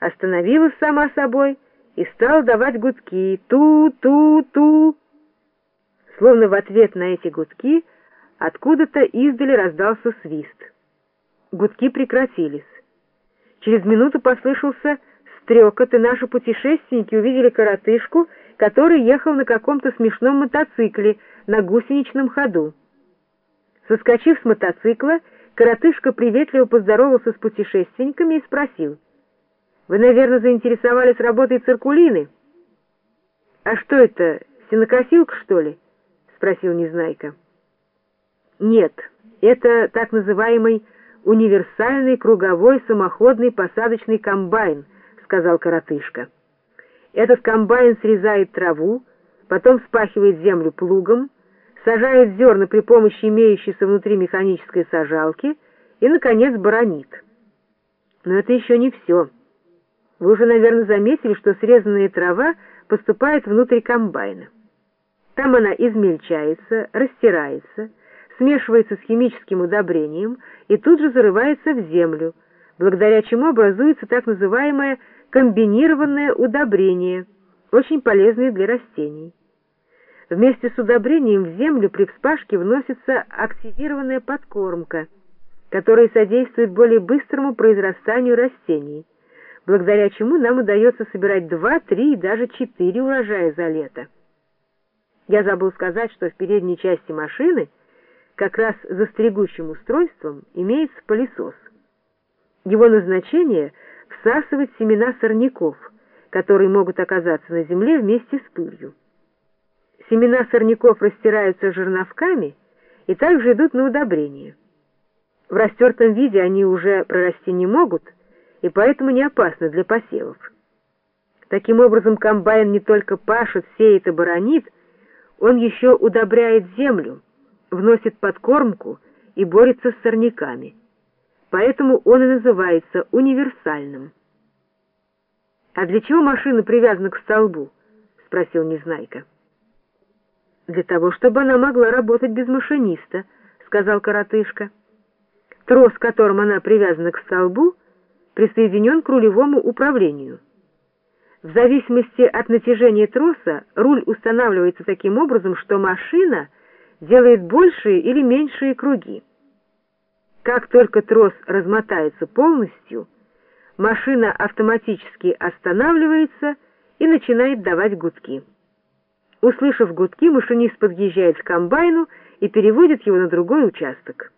остановилась сама собой и стала давать гудки «ту-ту-ту». Словно в ответ на эти гудки откуда-то издали раздался свист. Гудки прекратились. Через минуту послышался стрекот, и наши путешественники увидели коротышку, который ехал на каком-то смешном мотоцикле на гусеничном ходу. Соскочив с мотоцикла, коротышка приветливо поздоровался с путешественниками и спросил. «Вы, наверное, заинтересовались работой циркулины?» «А что это, сенокосилка, что ли?» — спросил Незнайка. «Нет, это так называемый универсальный круговой самоходный посадочный комбайн», — сказал коротышка. «Этот комбайн срезает траву, потом спахивает землю плугом, сажает зерна при помощи имеющейся внутри механической сажалки и, наконец, баронит. Но это еще не все. Вы уже, наверное, заметили, что срезанная трава поступает внутрь комбайна. Там она измельчается, растирается, смешивается с химическим удобрением и тут же зарывается в землю, благодаря чему образуется так называемое комбинированное удобрение, очень полезное для растений. Вместе с удобрением в землю при вспашке вносится активированная подкормка, которая содействует более быстрому произрастанию растений, благодаря чему нам удается собирать 2, 3 и даже 4 урожая за лето. Я забыл сказать, что в передней части машины как раз за стригущим устройством имеется пылесос. Его назначение — всасывать семена сорняков, которые могут оказаться на земле вместе с пылью. Семена сорняков растираются жерновками и также идут на удобрение. В растертом виде они уже прорасти не могут, и поэтому не опасны для посевов. Таким образом, комбайн не только пашет, сеет и боронит, он еще удобряет землю, вносит подкормку и борется с сорняками. Поэтому он и называется универсальным. «А для чего машина привязана к столбу?» — спросил Незнайка. «Для того, чтобы она могла работать без машиниста», — сказал коротышка. «Трос, которым она привязана к столбу, присоединен к рулевому управлению». В зависимости от натяжения троса руль устанавливается таким образом, что машина делает большие или меньшие круги. Как только трос размотается полностью, машина автоматически останавливается и начинает давать гудки. Услышав гудки, машинист подъезжает к комбайну и переводит его на другой участок.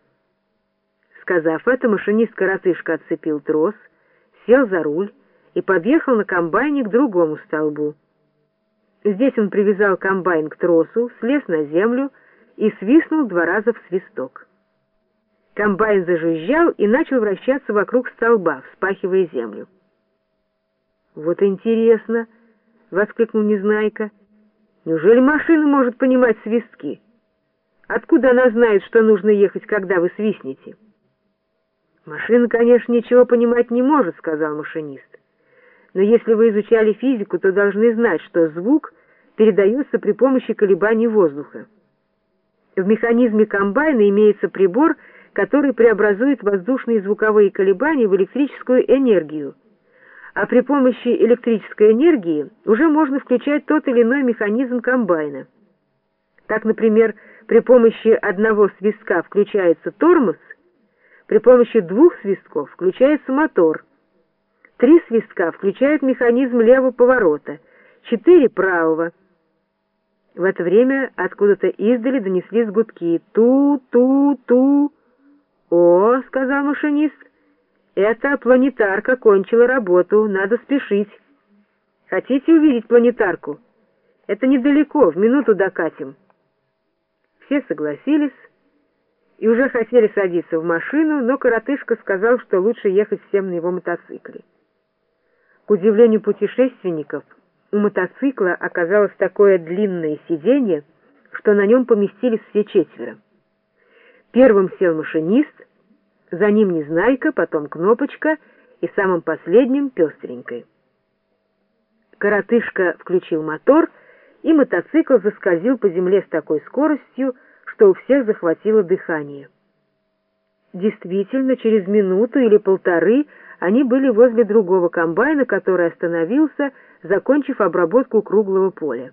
Сказав это, машинист-коротышка отцепил трос, сел за руль, и подъехал на комбайне к другому столбу. Здесь он привязал комбайн к тросу, слез на землю и свистнул два раза в свисток. Комбайн зажужжал и начал вращаться вокруг столба, вспахивая землю. «Вот интересно!» — воскликнул Незнайка. «Неужели машина может понимать свистки? Откуда она знает, что нужно ехать, когда вы свистнете?» «Машина, конечно, ничего понимать не может», — сказал машинист но если вы изучали физику, то должны знать, что звук передается при помощи колебаний воздуха. В механизме комбайна имеется прибор, который преобразует воздушные звуковые колебания в электрическую энергию. А при помощи электрической энергии уже можно включать тот или иной механизм комбайна. Так, например, при помощи одного свистка включается тормоз, при помощи двух свистков включается мотор – Три свистка включают механизм левого поворота, четыре правого. В это время откуда-то издали донеслись гудки. Ту-ту-ту. «О», — сказал машинист, — «это планетарка кончила работу, надо спешить». «Хотите увидеть планетарку? Это недалеко, в минуту докатим». Все согласились и уже хотели садиться в машину, но коротышка сказал, что лучше ехать всем на его мотоцикле. К удивлению путешественников, у мотоцикла оказалось такое длинное сиденье, что на нем поместились все четверо. Первым сел машинист, за ним Незнайка, потом Кнопочка и самым последним Пестренькой. Коротышка включил мотор, и мотоцикл заскользил по земле с такой скоростью, что у всех захватило дыхание. Действительно, через минуту или полторы они были возле другого комбайна, который остановился, закончив обработку круглого поля.